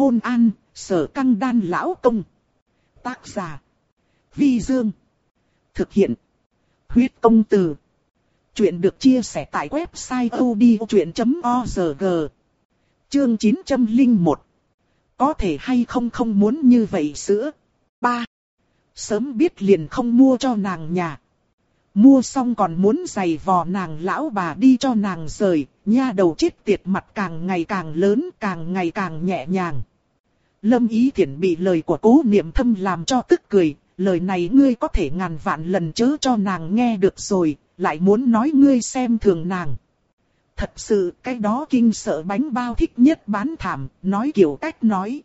Hôn an, sở căng đan lão công. Tác giả. Vi Dương. Thực hiện. Huyết công từ. Chuyện được chia sẻ tại website odchuyện.org. Chương 901. Có thể hay không không muốn như vậy sữa. 3. Sớm biết liền không mua cho nàng nhà. Mua xong còn muốn giày vò nàng lão bà đi cho nàng rời, nha đầu chết tiệt mặt càng ngày càng lớn, càng ngày càng nhẹ nhàng. Lâm Ý Thiển bị lời của cố niệm thâm làm cho tức cười, lời này ngươi có thể ngàn vạn lần chớ cho nàng nghe được rồi, lại muốn nói ngươi xem thường nàng. Thật sự cái đó kinh sợ bánh bao thích nhất bán thảm, nói kiểu cách nói.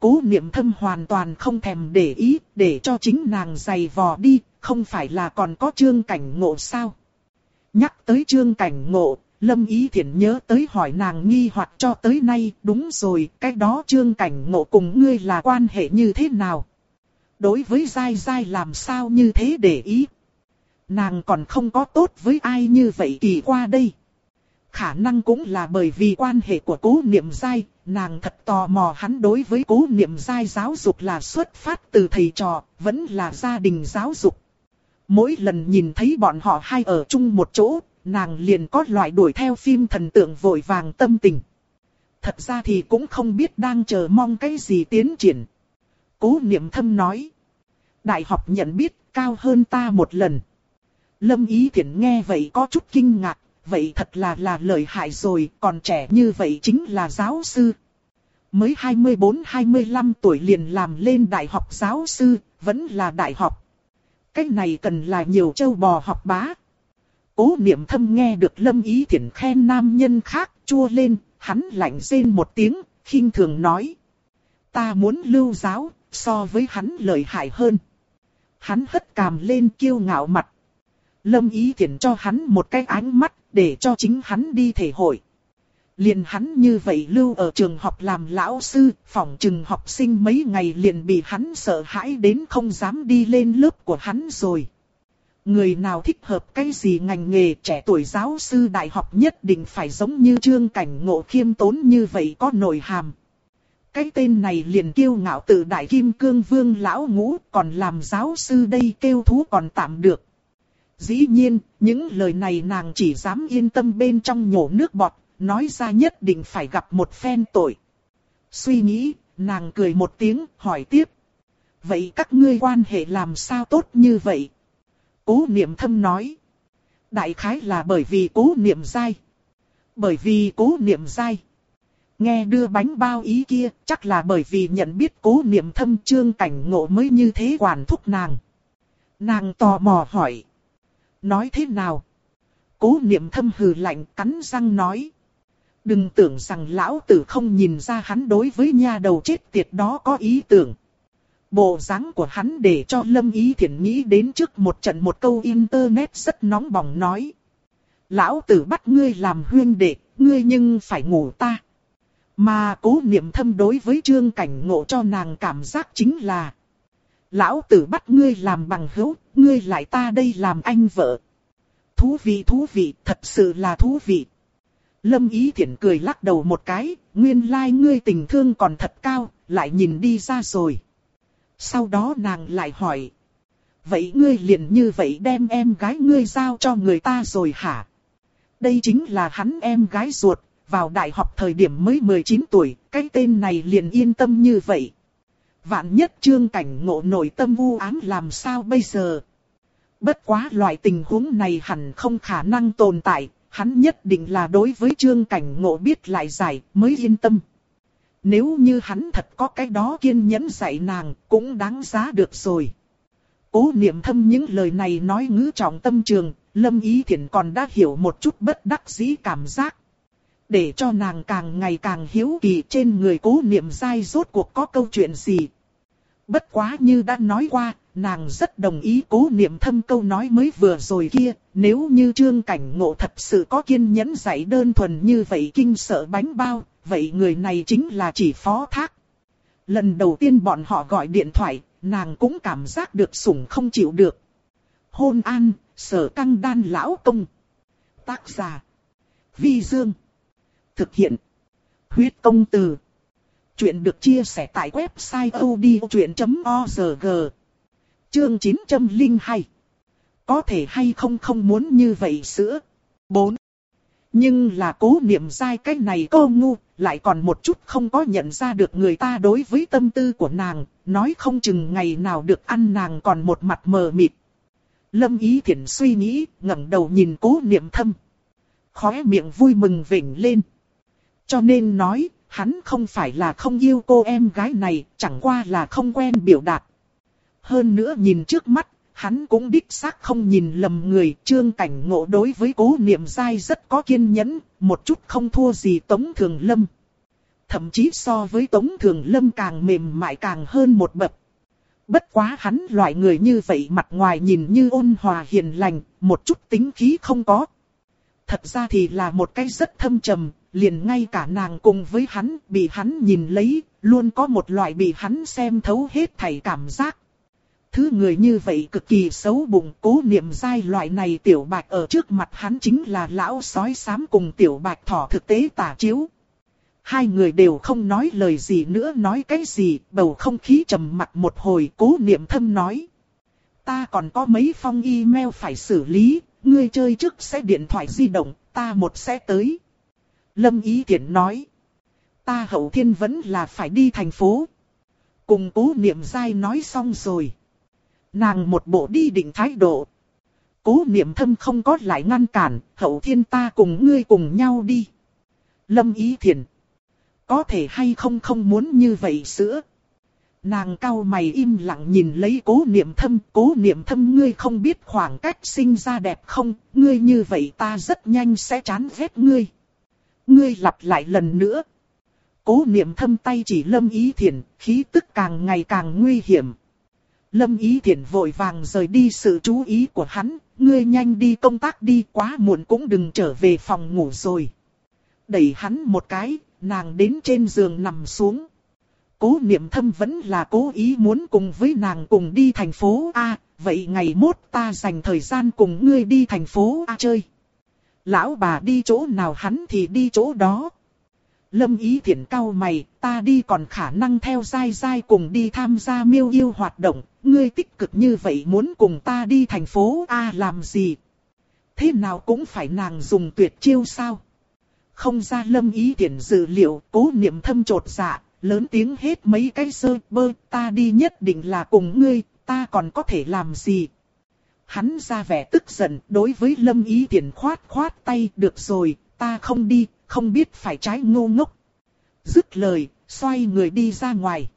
Cố niệm thâm hoàn toàn không thèm để ý, để cho chính nàng giày vò đi, không phải là còn có trương cảnh ngộ sao. Nhắc tới trương cảnh ngộ, Lâm Ý Thiển nhớ tới hỏi nàng nghi hoặc cho tới nay, đúng rồi, cái đó trương cảnh ngộ cùng ngươi là quan hệ như thế nào? Đối với dai dai làm sao như thế để ý? Nàng còn không có tốt với ai như vậy kỳ qua đây. Khả năng cũng là bởi vì quan hệ của cố niệm dai, nàng thật tò mò hắn đối với cố niệm dai giáo dục là xuất phát từ thầy trò, vẫn là gia đình giáo dục. Mỗi lần nhìn thấy bọn họ hai ở chung một chỗ, nàng liền có loại đuổi theo phim thần tượng vội vàng tâm tình. Thật ra thì cũng không biết đang chờ mong cái gì tiến triển. Cố niệm thâm nói. Đại học nhận biết cao hơn ta một lần. Lâm Ý Thiển nghe vậy có chút kinh ngạc, vậy thật là là lợi hại rồi, còn trẻ như vậy chính là giáo sư. Mới 24-25 tuổi liền làm lên đại học giáo sư, vẫn là đại học. Cái này cần là nhiều châu bò học bá. Cố niệm thâm nghe được lâm ý thiển khen nam nhân khác chua lên, hắn lạnh rên một tiếng, khinh thường nói. Ta muốn lưu giáo, so với hắn lợi hại hơn. Hắn hất cằm lên kiêu ngạo mặt. Lâm ý thiển cho hắn một cái ánh mắt, để cho chính hắn đi thể hội. Liền hắn như vậy lưu ở trường học làm lão sư, phòng trường học sinh mấy ngày liền bị hắn sợ hãi đến không dám đi lên lớp của hắn rồi. Người nào thích hợp cái gì ngành nghề trẻ tuổi giáo sư đại học nhất định phải giống như trương cảnh ngộ khiêm tốn như vậy có nội hàm. Cái tên này liền kiêu ngạo tự đại kim cương vương lão ngũ còn làm giáo sư đây kêu thú còn tạm được. Dĩ nhiên, những lời này nàng chỉ dám yên tâm bên trong nhổ nước bọt, nói ra nhất định phải gặp một phen tội. Suy nghĩ, nàng cười một tiếng, hỏi tiếp. Vậy các ngươi quan hệ làm sao tốt như vậy? Cố niệm thâm nói. Đại khái là bởi vì cố niệm dai. Bởi vì cố niệm dai. Nghe đưa bánh bao ý kia, chắc là bởi vì nhận biết cố niệm thâm trương cảnh ngộ mới như thế quản thúc nàng. Nàng tò mò hỏi. Nói thế nào? Cố niệm thâm hừ lạnh cắn răng nói. Đừng tưởng rằng lão tử không nhìn ra hắn đối với nha đầu chết tiệt đó có ý tưởng. Bộ dáng của hắn để cho Lâm Ý Thiển nghĩ đến trước một trận một câu internet rất nóng bỏng nói. Lão tử bắt ngươi làm huyên đệ, ngươi nhưng phải ngủ ta. Mà cố niệm thâm đối với trương cảnh ngộ cho nàng cảm giác chính là. Lão tử bắt ngươi làm bằng hữu, ngươi lại ta đây làm anh vợ. Thú vị thú vị, thật sự là thú vị. Lâm Ý Thiển cười lắc đầu một cái, nguyên lai like ngươi tình thương còn thật cao, lại nhìn đi ra rồi. Sau đó nàng lại hỏi. Vậy ngươi liền như vậy đem em gái ngươi giao cho người ta rồi hả? Đây chính là hắn em gái ruột, vào đại học thời điểm mới 19 tuổi, cái tên này liền yên tâm như vậy. Vạn nhất trương cảnh ngộ nội tâm vu ám làm sao bây giờ? Bất quá loại tình huống này hẳn không khả năng tồn tại, hắn nhất định là đối với trương cảnh ngộ biết lại giải mới yên tâm. Nếu như hắn thật có cái đó kiên nhẫn dạy nàng, cũng đáng giá được rồi. Cố niệm thâm những lời này nói ngữ trọng tâm trường, lâm ý thiện còn đã hiểu một chút bất đắc dĩ cảm giác. Để cho nàng càng ngày càng hiếu kỳ trên người cố niệm dai rốt cuộc có câu chuyện gì. Bất quá như đã nói qua, nàng rất đồng ý cố niệm thâm câu nói mới vừa rồi kia, nếu như trương cảnh ngộ thật sự có kiên nhẫn dạy đơn thuần như vậy kinh sợ bánh bao, vậy người này chính là chỉ phó thác. Lần đầu tiên bọn họ gọi điện thoại, nàng cũng cảm giác được sủng không chịu được. Hôn an, sở căng đan lão công. Tác giả. Vi Dương. Thực hiện. Huyết công từ. Chuyện được chia sẻ tại website odchuyện.org. Chương 902. Có thể hay không không muốn như vậy sữa. 4. Nhưng là cố niệm dai cái này cô ngu, lại còn một chút không có nhận ra được người ta đối với tâm tư của nàng, nói không chừng ngày nào được ăn nàng còn một mặt mờ mịt. Lâm Ý thiện suy nghĩ, ngẩng đầu nhìn cố niệm thâm. Khóe miệng vui mừng vỉnh lên. Cho nên nói, hắn không phải là không yêu cô em gái này, chẳng qua là không quen biểu đạt. Hơn nữa nhìn trước mắt, hắn cũng đích xác không nhìn lầm người, trương cảnh ngộ đối với cố niệm dai rất có kiên nhẫn, một chút không thua gì Tống Thường Lâm. Thậm chí so với Tống Thường Lâm càng mềm mại càng hơn một bậc. Bất quá hắn loại người như vậy mặt ngoài nhìn như ôn hòa hiền lành, một chút tính khí không có. Thật ra thì là một cái rất thâm trầm, liền ngay cả nàng cùng với hắn bị hắn nhìn lấy, luôn có một loại bị hắn xem thấu hết thảy cảm giác. Thứ người như vậy cực kỳ xấu bụng cố niệm dai loại này tiểu bạch ở trước mặt hắn chính là lão sói xám cùng tiểu bạch thỏ thực tế tả chiếu. Hai người đều không nói lời gì nữa nói cái gì, bầu không khí trầm mặc một hồi cố niệm thâm nói. Ta còn có mấy phong email phải xử lý, ngươi chơi trước sẽ điện thoại di động, ta một sẽ tới. Lâm Ý Thiển nói. Ta hậu thiên vẫn là phải đi thành phố. Cùng cố niệm dai nói xong rồi. Nàng một bộ đi định thái độ. Cố niệm thâm không có lại ngăn cản, hậu thiên ta cùng ngươi cùng nhau đi. Lâm Ý thiền Có thể hay không không muốn như vậy sữa. Nàng cao mày im lặng nhìn lấy cố niệm thâm, cố niệm thâm ngươi không biết khoảng cách sinh ra đẹp không, ngươi như vậy ta rất nhanh sẽ chán ghét ngươi. Ngươi lặp lại lần nữa. Cố niệm thâm tay chỉ lâm ý thiền, khí tức càng ngày càng nguy hiểm. Lâm ý Thiển vội vàng rời đi sự chú ý của hắn, ngươi nhanh đi công tác đi quá muộn cũng đừng trở về phòng ngủ rồi. Đẩy hắn một cái, nàng đến trên giường nằm xuống. Cố niệm thâm vẫn là cố ý muốn cùng với nàng cùng đi thành phố A, vậy ngày mốt ta dành thời gian cùng ngươi đi thành phố A chơi. Lão bà đi chỗ nào hắn thì đi chỗ đó. Lâm ý thiện cao mày, ta đi còn khả năng theo dai dai cùng đi tham gia miêu yêu hoạt động, ngươi tích cực như vậy muốn cùng ta đi thành phố A làm gì? Thế nào cũng phải nàng dùng tuyệt chiêu sao? Không ra lâm ý thiện dự liệu, cố niệm thâm trột dạ, lớn tiếng hết mấy cái sơ bơ, ta đi nhất định là cùng ngươi, ta còn có thể làm gì? Hắn ra vẻ tức giận, đối với Lâm Ý thiển khoát khoát tay, được rồi, ta không đi, không biết phải trái ngu ngốc. Dứt lời, xoay người đi ra ngoài.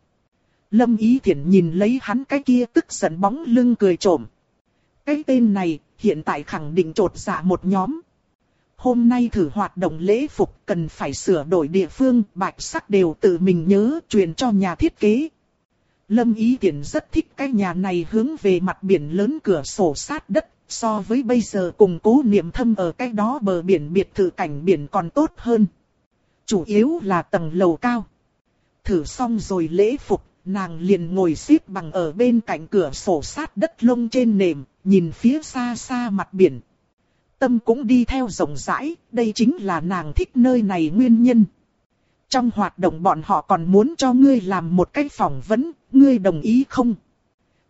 Lâm Ý Thiển nhìn lấy hắn cái kia tức giận bóng lưng cười trộm. Cái tên này, hiện tại khẳng định trột dạ một nhóm. Hôm nay thử hoạt động lễ phục cần phải sửa đổi địa phương, bạch sắc đều tự mình nhớ truyền cho nhà thiết kế. Lâm Ý Tiễn rất thích cái nhà này hướng về mặt biển lớn cửa sổ sát đất, so với bây giờ cùng cố niệm thâm ở cái đó bờ biển biệt thự cảnh biển còn tốt hơn. Chủ yếu là tầng lầu cao. Thử xong rồi lễ phục, nàng liền ngồi xếp bằng ở bên cạnh cửa sổ sát đất lông trên nệm, nhìn phía xa xa mặt biển. Tâm cũng đi theo rộng rãi, đây chính là nàng thích nơi này nguyên nhân. Trong hoạt động bọn họ còn muốn cho ngươi làm một cái phỏng vấn, ngươi đồng ý không?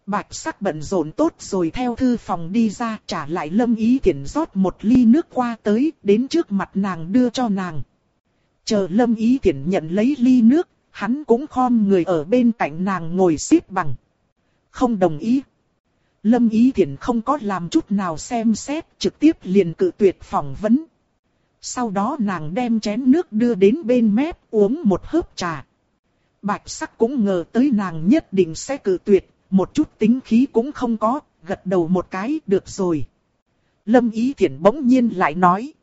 Bạch sắc bận rộn tốt rồi theo thư phòng đi ra trả lại lâm ý thiện rót một ly nước qua tới đến trước mặt nàng đưa cho nàng. Chờ lâm ý thiện nhận lấy ly nước, hắn cũng khom người ở bên cạnh nàng ngồi xếp bằng. Không đồng ý. Lâm ý thiện không có làm chút nào xem xét trực tiếp liền cự tuyệt phỏng vấn. Sau đó nàng đem chén nước đưa đến bên mép uống một hớp trà. Bạch sắc cũng ngờ tới nàng nhất định sẽ cự tuyệt, một chút tính khí cũng không có, gật đầu một cái được rồi. Lâm Ý Thiển bỗng nhiên lại nói.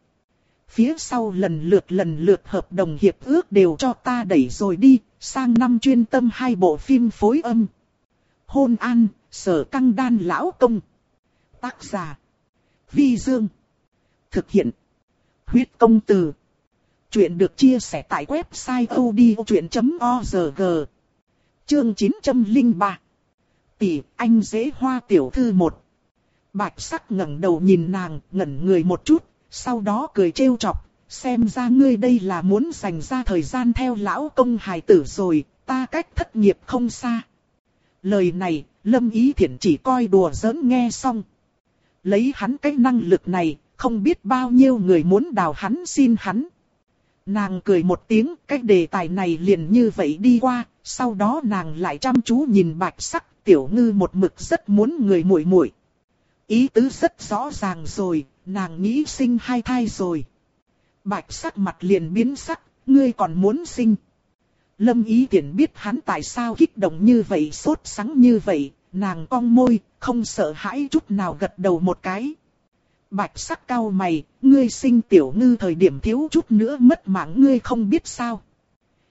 Phía sau lần lượt lần lượt hợp đồng hiệp ước đều cho ta đẩy rồi đi, sang năm chuyên tâm hai bộ phim phối âm. Hôn an, sở căng đan lão công. Tác giả. Vi Dương. Thực hiện. Huyết công từ. Chuyện được chia sẻ tại website odchuyện.org. Chương 903. Tỷ, anh dễ hoa tiểu thư một. Bạch sắc ngẩng đầu nhìn nàng, ngẩn người một chút, sau đó cười trêu chọc, Xem ra ngươi đây là muốn dành ra thời gian theo lão công hài tử rồi, ta cách thất nghiệp không xa. Lời này, Lâm Ý Thiển chỉ coi đùa giỡn nghe xong. Lấy hắn cái năng lực này, không biết bao nhiêu người muốn đào hắn xin hắn. Nàng cười một tiếng, cái đề tài này liền như vậy đi qua, sau đó nàng lại chăm chú nhìn bạch sắc, tiểu ngư một mực rất muốn người muội muội. Ý tứ rất rõ ràng rồi, nàng nghĩ sinh hai thai rồi. Bạch sắc mặt liền biến sắc, ngươi còn muốn sinh. Lâm ý tiện biết hắn tại sao kích động như vậy sốt sắng như vậy, nàng cong môi, không sợ hãi chút nào gật đầu một cái. Bạch sắc cao mày, ngươi sinh tiểu ngư thời điểm thiếu chút nữa mất mạng ngươi không biết sao.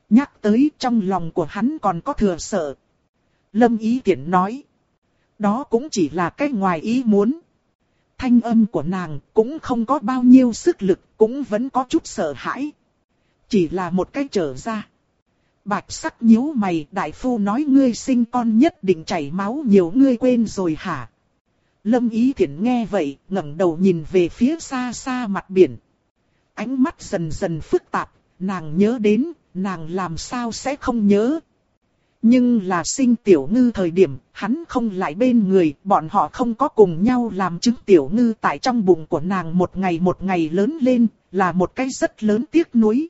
Nhắc tới trong lòng của hắn còn có thừa sợ. Lâm ý tiện nói. Đó cũng chỉ là cái ngoài ý muốn. Thanh âm của nàng cũng không có bao nhiêu sức lực, cũng vẫn có chút sợ hãi. Chỉ là một cái trở ra. Bạch sắc nhíu mày, đại phu nói ngươi sinh con nhất định chảy máu nhiều ngươi quên rồi hả? Lâm Ý Thiển nghe vậy, ngẩng đầu nhìn về phía xa xa mặt biển. Ánh mắt dần dần phức tạp, nàng nhớ đến, nàng làm sao sẽ không nhớ. Nhưng là sinh tiểu ngư thời điểm, hắn không lại bên người, bọn họ không có cùng nhau làm chứng tiểu ngư tại trong bụng của nàng một ngày một ngày lớn lên, là một cái rất lớn tiếc nuối.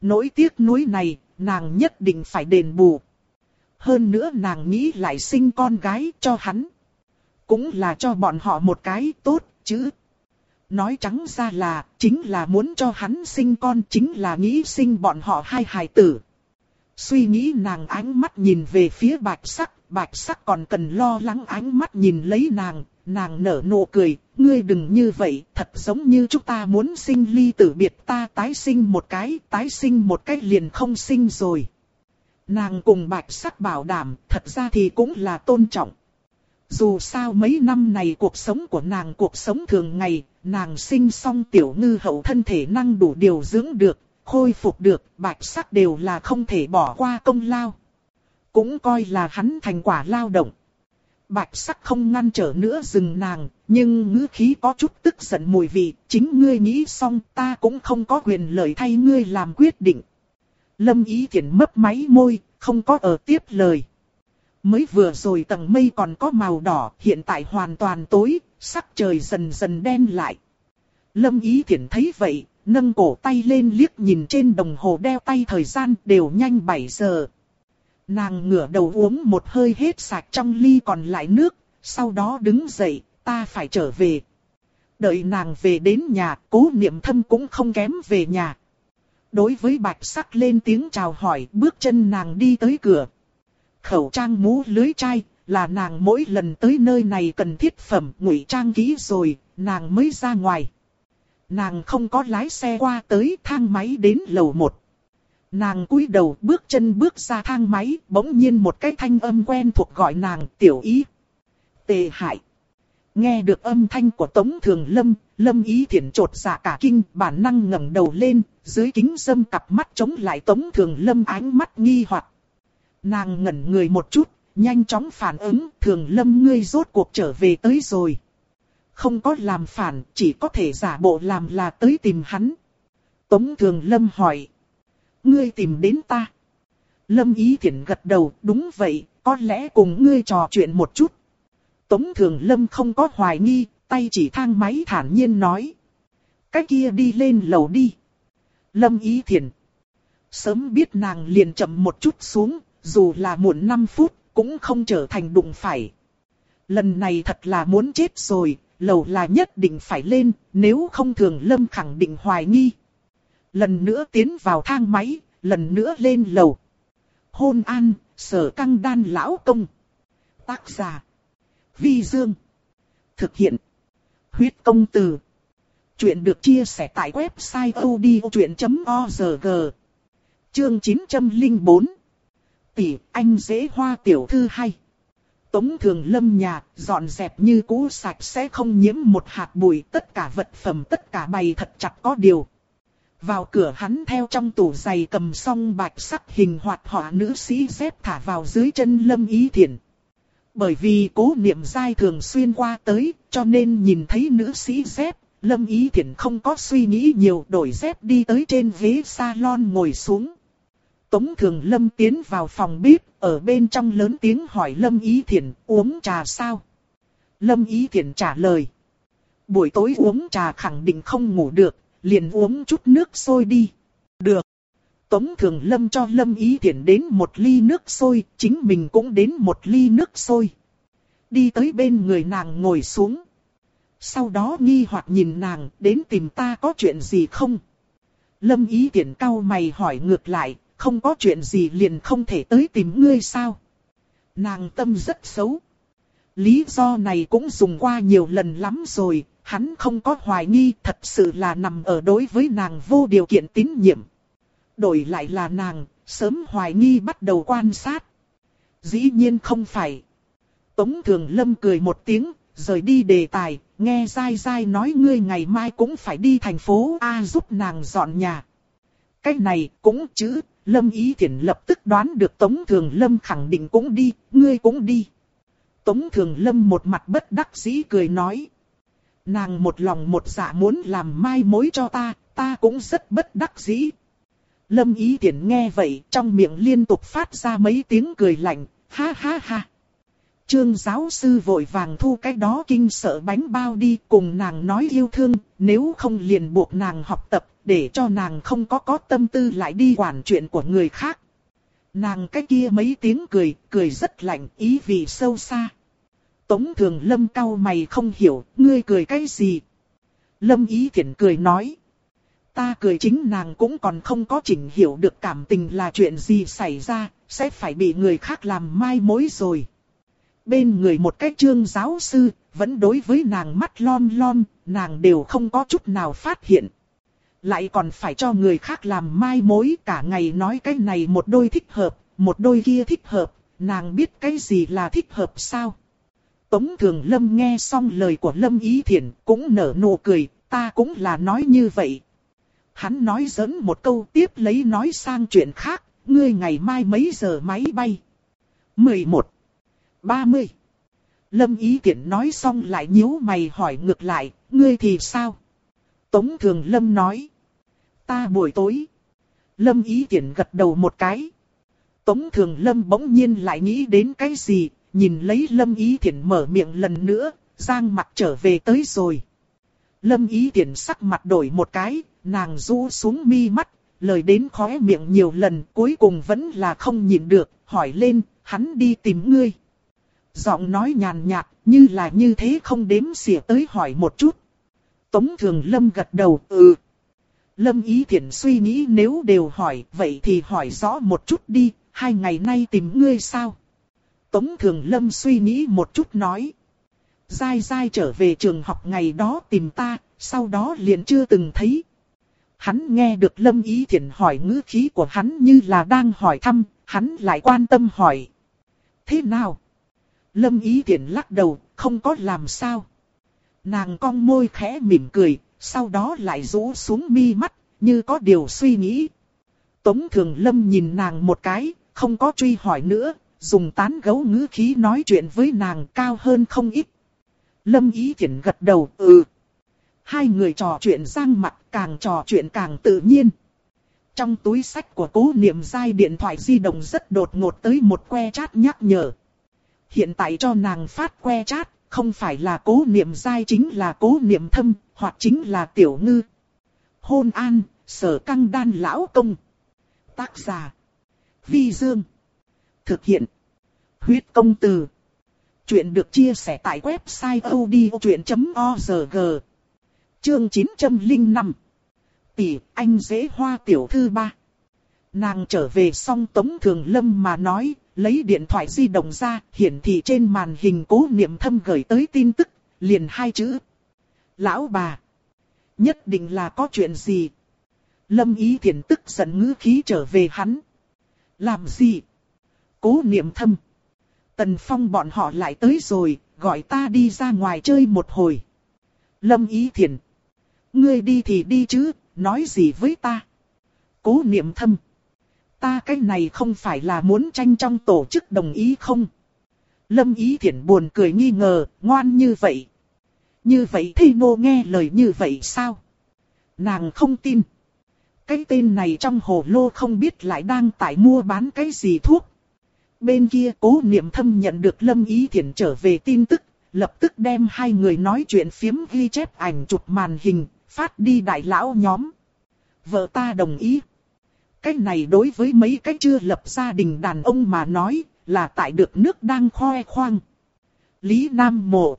Nỗi tiếc nuối này, nàng nhất định phải đền bù. Hơn nữa nàng nghĩ lại sinh con gái cho hắn. Cũng là cho bọn họ một cái tốt chứ. Nói trắng ra là, chính là muốn cho hắn sinh con chính là nghĩ sinh bọn họ hai hài tử. Suy nghĩ nàng ánh mắt nhìn về phía bạch sắc, bạch sắc còn cần lo lắng ánh mắt nhìn lấy nàng, nàng nở nụ cười, ngươi đừng như vậy, thật giống như chúng ta muốn sinh ly tử biệt ta tái sinh một cái, tái sinh một cái liền không sinh rồi. Nàng cùng bạch sắc bảo đảm, thật ra thì cũng là tôn trọng. Dù sao mấy năm này cuộc sống của nàng cuộc sống thường ngày, nàng sinh xong tiểu ngư hậu thân thể năng đủ điều dưỡng được, khôi phục được, bạch sắc đều là không thể bỏ qua công lao. Cũng coi là hắn thành quả lao động. Bạch sắc không ngăn trở nữa dừng nàng, nhưng ngữ khí có chút tức giận mùi vị, chính ngươi nghĩ xong ta cũng không có quyền lợi thay ngươi làm quyết định. Lâm ý thiện mấp máy môi, không có ở tiếp lời. Mới vừa rồi tầng mây còn có màu đỏ, hiện tại hoàn toàn tối, sắc trời dần dần đen lại. Lâm ý thiện thấy vậy, nâng cổ tay lên liếc nhìn trên đồng hồ đeo tay thời gian đều nhanh 7 giờ. Nàng ngửa đầu uống một hơi hết sạch trong ly còn lại nước, sau đó đứng dậy, ta phải trở về. Đợi nàng về đến nhà, cố niệm thâm cũng không kém về nhà. Đối với bạch sắc lên tiếng chào hỏi, bước chân nàng đi tới cửa. Khẩu trang mũ lưới chai, là nàng mỗi lần tới nơi này cần thiết phẩm ngụy trang kỹ rồi, nàng mới ra ngoài. Nàng không có lái xe qua tới thang máy đến lầu 1. Nàng cúi đầu bước chân bước ra thang máy, bỗng nhiên một cái thanh âm quen thuộc gọi nàng tiểu ý. Tề hại. Nghe được âm thanh của Tống Thường Lâm, Lâm ý thiện trột dạ cả kinh, bản năng ngẩng đầu lên, dưới kính dâm cặp mắt chống lại Tống Thường Lâm ánh mắt nghi hoặc. Nàng ngẩn người một chút, nhanh chóng phản ứng, Thường Lâm ngươi rốt cuộc trở về tới rồi. Không có làm phản, chỉ có thể giả bộ làm là tới tìm hắn. Tống Thường Lâm hỏi. Ngươi tìm đến ta. Lâm Ý Thiển gật đầu, đúng vậy, có lẽ cùng ngươi trò chuyện một chút. Tống Thường Lâm không có hoài nghi, tay chỉ thang máy thản nhiên nói. Cái kia đi lên lầu đi. Lâm Ý Thiển. Sớm biết nàng liền chậm một chút xuống, dù là muộn 5 phút, cũng không trở thành đụng phải. Lần này thật là muốn chết rồi, lầu là nhất định phải lên, nếu không thường Lâm khẳng định hoài nghi. Lần nữa tiến vào thang máy, lần nữa lên lầu. Hôn an, sở căng đan lão công. Tác giả. Vi Dương. Thực hiện. Huyết công từ. Chuyện được chia sẻ tại website odchuyện.org. Chương 904. Tỷ anh dễ hoa tiểu thư hay. Tống thường lâm nhà, dọn dẹp như cũ sạch sẽ không nhiễm một hạt bụi, tất cả vật phẩm tất cả bày thật chặt có điều. Vào cửa hắn theo trong tủ giày cầm xong bạch sắc hình hoạt họa nữ sĩ xếp thả vào dưới chân lâm ý thiện. Bởi vì cố niệm dai thường xuyên qua tới, cho nên nhìn thấy nữ sĩ xếp, Lâm Ý Thiển không có suy nghĩ nhiều đổi dép đi tới trên ghế salon ngồi xuống. Tống Thường Lâm tiến vào phòng bếp, ở bên trong lớn tiếng hỏi Lâm Ý Thiển uống trà sao? Lâm Ý Thiển trả lời. Buổi tối uống trà khẳng định không ngủ được, liền uống chút nước sôi đi. Được. Tống Thường Lâm cho Lâm Ý Thiển đến một ly nước sôi, chính mình cũng đến một ly nước sôi. Đi tới bên người nàng ngồi xuống. Sau đó nghi hoặc nhìn nàng, đến tìm ta có chuyện gì không? Lâm Ý Thiển cau mày hỏi ngược lại, không có chuyện gì liền không thể tới tìm ngươi sao? Nàng tâm rất xấu. Lý do này cũng dùng qua nhiều lần lắm rồi, hắn không có hoài nghi thật sự là nằm ở đối với nàng vô điều kiện tín nhiệm. Đổi lại là nàng, sớm hoài nghi bắt đầu quan sát. Dĩ nhiên không phải. Tống Thường Lâm cười một tiếng, rời đi đề tài, nghe dai dai nói ngươi ngày mai cũng phải đi thành phố A giúp nàng dọn nhà. Cái này cũng chứ, Lâm Ý Thiển lập tức đoán được Tống Thường Lâm khẳng định cũng đi, ngươi cũng đi. Tống Thường Lâm một mặt bất đắc dĩ cười nói. Nàng một lòng một dạ muốn làm mai mối cho ta, ta cũng rất bất đắc dĩ. Lâm Ý Thiển nghe vậy, trong miệng liên tục phát ra mấy tiếng cười lạnh, ha ha ha. Trương giáo sư vội vàng thu cái đó kinh sợ bánh bao đi cùng nàng nói yêu thương, nếu không liền buộc nàng học tập, để cho nàng không có có tâm tư lại đi quản chuyện của người khác. Nàng cái kia mấy tiếng cười, cười rất lạnh, ý vị sâu xa. Tống thường lâm cau mày không hiểu, ngươi cười cái gì? Lâm ý thiện cười nói. Ta cười chính nàng cũng còn không có chỉnh hiểu được cảm tình là chuyện gì xảy ra, sẽ phải bị người khác làm mai mối rồi. Bên người một cái trương giáo sư, vẫn đối với nàng mắt lom lom, nàng đều không có chút nào phát hiện. Lại còn phải cho người khác làm mai mối cả ngày nói cái này một đôi thích hợp, một đôi kia thích hợp, nàng biết cái gì là thích hợp sao? Tống Thường Lâm nghe xong lời của Lâm Ý Thiển cũng nở nụ cười, ta cũng là nói như vậy. Hắn nói dẫn một câu tiếp lấy nói sang chuyện khác, ngươi ngày mai mấy giờ máy bay? 11. 30. Lâm Ý Thiển nói xong lại nhíu mày hỏi ngược lại, ngươi thì sao? Tống Thường Lâm nói, ta buổi tối. Lâm Ý Thiển gật đầu một cái. Tống Thường Lâm bỗng nhiên lại nghĩ đến cái gì, nhìn lấy Lâm Ý Thiển mở miệng lần nữa, giang mặt trở về tới rồi. Lâm Ý Thiển sắc mặt đổi một cái, nàng rũ xuống mi mắt, lời đến khóe miệng nhiều lần cuối cùng vẫn là không nhìn được, hỏi lên, hắn đi tìm ngươi. Giọng nói nhàn nhạt, như là như thế không đếm xỉa tới hỏi một chút. Tống Thường Lâm gật đầu, ừ. Lâm Ý Thiển suy nghĩ nếu đều hỏi, vậy thì hỏi rõ một chút đi, hai ngày nay tìm ngươi sao? Tống Thường Lâm suy nghĩ một chút nói. Giai Giai trở về trường học ngày đó tìm ta, sau đó liền chưa từng thấy. Hắn nghe được Lâm Ý Thiển hỏi ngữ khí của hắn như là đang hỏi thăm, hắn lại quan tâm hỏi. Thế nào? Lâm Ý Thiển lắc đầu, không có làm sao. Nàng cong môi khẽ mỉm cười, sau đó lại rũ xuống mi mắt, như có điều suy nghĩ. Tống Thường Lâm nhìn nàng một cái, không có truy hỏi nữa, dùng tán gấu ngữ khí nói chuyện với nàng cao hơn không ít. Lâm Ý Thiển gật đầu, ừ. Hai người trò chuyện giang mặt, càng trò chuyện càng tự nhiên. Trong túi sách của cố niệm dai điện thoại di động rất đột ngột tới một que chat nhắc nhở. Hiện tại cho nàng phát que chat, không phải là cố niệm dai chính là cố niệm thâm, hoặc chính là tiểu ngư. Hôn an, sở căng đan lão công. Tác giả. Vi Dương. Thực hiện. Huyết công từ. Chuyện được chia sẻ tại website odchuyện.org. Chương 905. Tỷ, anh dễ hoa tiểu thư ba. Nàng trở về xong Tống Thường Lâm mà nói, lấy điện thoại di động ra, hiển thị trên màn hình cố niệm thâm gửi tới tin tức, liền hai chữ. Lão bà. Nhất định là có chuyện gì. Lâm ý thiền tức giận ngữ khí trở về hắn. Làm gì? Cố niệm thâm. Tần Phong bọn họ lại tới rồi, gọi ta đi ra ngoài chơi một hồi. Lâm Ý thiền Ngươi đi thì đi chứ, nói gì với ta? Cố niệm thâm. Ta cái này không phải là muốn tranh trong tổ chức đồng ý không? Lâm Ý thiền buồn cười nghi ngờ, ngoan như vậy. Như vậy thì nô nghe lời như vậy sao? Nàng không tin. Cái tên này trong hồ lô không biết lại đang tại mua bán cái gì thuốc. Bên kia cố niệm thâm nhận được Lâm Ý thiện trở về tin tức, lập tức đem hai người nói chuyện phiếm ghi chép ảnh chụp màn hình, phát đi đại lão nhóm. Vợ ta đồng ý. Cái này đối với mấy cái chưa lập gia đình đàn ông mà nói, là tại được nước đang khoe khoang. Lý Nam Mộ.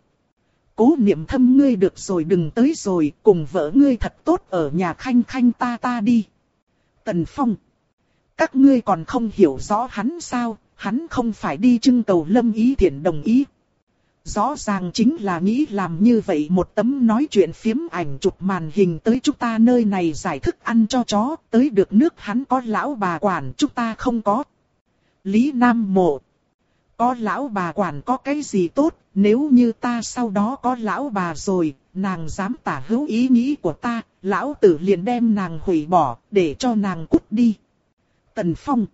Cố niệm thâm ngươi được rồi đừng tới rồi, cùng vợ ngươi thật tốt ở nhà khanh khanh ta ta đi. Tần Phong. Các ngươi còn không hiểu rõ hắn sao, hắn không phải đi trưng cầu lâm ý thiện đồng ý. Rõ ràng chính là nghĩ làm như vậy một tấm nói chuyện phiếm ảnh chụp màn hình tới chúng ta nơi này giải thức ăn cho chó, tới được nước hắn có lão bà quản chúng ta không có. Lý Nam Mộ có lão bà quản có cái gì tốt, nếu như ta sau đó có lão bà rồi, nàng dám tả hữu ý nghĩ của ta, lão tử liền đem nàng hủy bỏ, để cho nàng cút đi. Tần Phong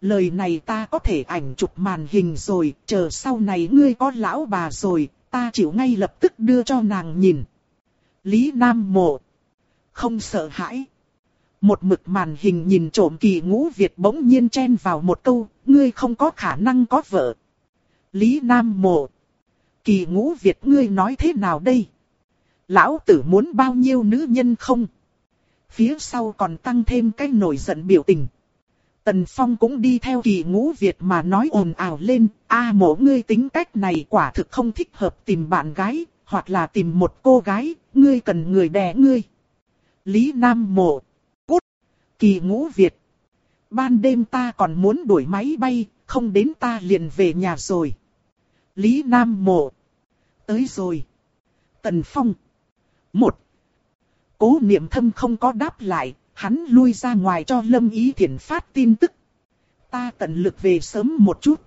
Lời này ta có thể ảnh chụp màn hình rồi, chờ sau này ngươi có lão bà rồi, ta chịu ngay lập tức đưa cho nàng nhìn. Lý Nam Mộ Không sợ hãi. Một mực màn hình nhìn trộm kỳ ngũ Việt bỗng nhiên chen vào một câu, ngươi không có khả năng có vợ. Lý Nam Mộ Kỳ ngũ Việt ngươi nói thế nào đây? Lão tử muốn bao nhiêu nữ nhân không? Phía sau còn tăng thêm cái nổi giận biểu tình. Tần Phong cũng đi theo kỳ ngũ Việt mà nói ồn ào lên, a mộ ngươi tính cách này quả thực không thích hợp tìm bạn gái, hoặc là tìm một cô gái, ngươi cần người đè ngươi. Lý Nam mộ, kỳ ngũ Việt. Ban đêm ta còn muốn đuổi máy bay, không đến ta liền về nhà rồi. Lý Nam mộ, tới rồi. Tần Phong, một. Cố niệm thâm không có đáp lại, hắn lui ra ngoài cho Lâm Ý Thiển phát tin tức. Ta tận lực về sớm một chút.